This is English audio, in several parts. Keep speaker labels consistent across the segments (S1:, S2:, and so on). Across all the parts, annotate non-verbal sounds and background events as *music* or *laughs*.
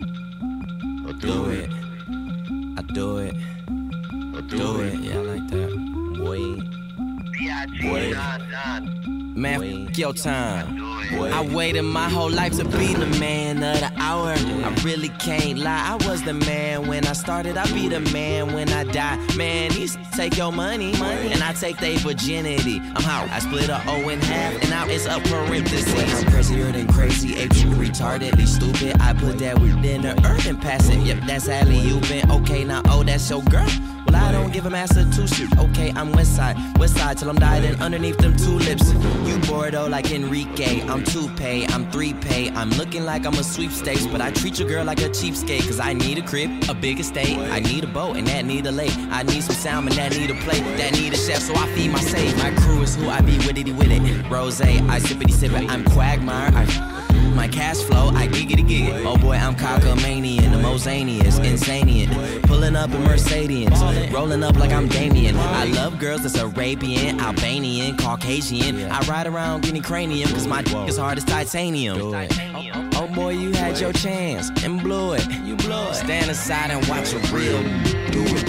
S1: I do it. I do it. I do it. Yeah, I like that. Boy. Boy. Man, f your time. I waited my whole life to be the man of the hour. I really can't lie. I was the man when I started. I'll be the man when I die. Man, these *laughs* take your money, money and I take their virginity. I'm how I split a O in half, and now it's a parenthesis. I'm crazier than crazy, apes, you retardedly stupid. I put that within the earth and pass it. Yep, that's alley you been. Okay, now, oh, that's your girl. I don't give a shoot. Okay, I'm west side, west side till I'm dying underneath them tulips. You Bordeaux like Enrique. I'm two pay, I'm three pay. I'm looking like I'm a sweepstakes, but I treat your girl like a cheapskate. Cause I need a crib, a big estate. I need a boat, and that need a lake. I need some salmon, that need a plate. That need a chef, so I feed my save. My crew is who I be with it, with it. Rose, I sippity sip it. I'm Quagmire. I my cash flow, I giggity gig. Oh boy, I'm cockamanian, the Mosanius, insanian. Pulling up in Mercedes, rolling up like I'm Damien. I love girls that's Arabian, Albanian, Caucasian. I ride around getting cranium, cause my dick is hard as titanium. Oh boy, you had your chance and blew it. You blew it. Stand aside and watch a real do it.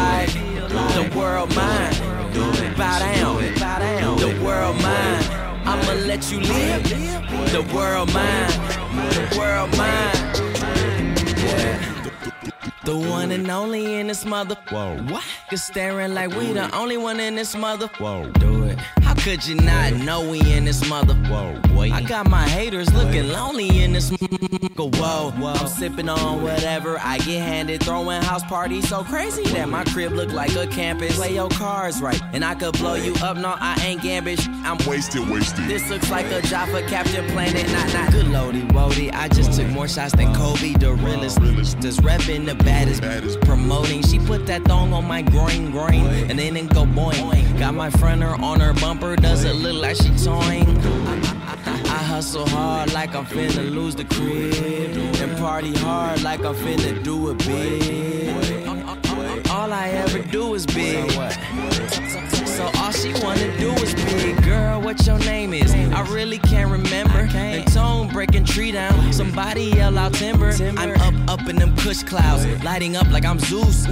S1: Like the world mine. Bow down. The world mine. I'ma let you live. The world mine. The world mine. Yeah. The one and only in this mother. Whoa. What? Just staring like we the only one in this mother. Whoa. Do it. Could you not know we in this mother? Whoa. Wait. I got my haters looking lonely in this. Whoa. Whoa. I'm sipping on whatever I get handed. Throwing house parties so crazy that my crib look like a campus. Play your cards right, and I could blow you up. No, I ain't gambish. I'm
S2: Wasted, wasted.
S1: this looks like a job for Captain Planet, not not good loady woody. I just took more shots than Kobe, the realest. Just repping the baddest, promoting. She put that thong on my groin, groin, and then it go boing. Got my fronter on her bumper, does it look like she toying? I hustle hard like I'm finna lose the crib, and party hard like I'm finna do it big. All I ever do is big. So all she wanna do is big. Girl, what your name is? I really can't remember. The tone breaking tree down. Somebody yell out timber. I'm up, up in them kush clouds, lighting up like I'm Zeus.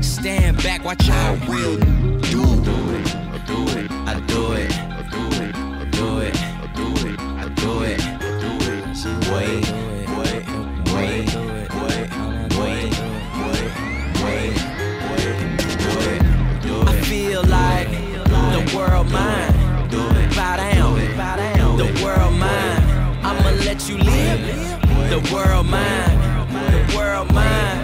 S1: Stand back, watch how I real do. I do it. I do it. I do it. I do it. I do it. I do it. Wait, wait, wait, wait, wait, wait, wait. I feel like the world mine. Bow down. The world mine. I'ma let you live. The world mine. The world mine.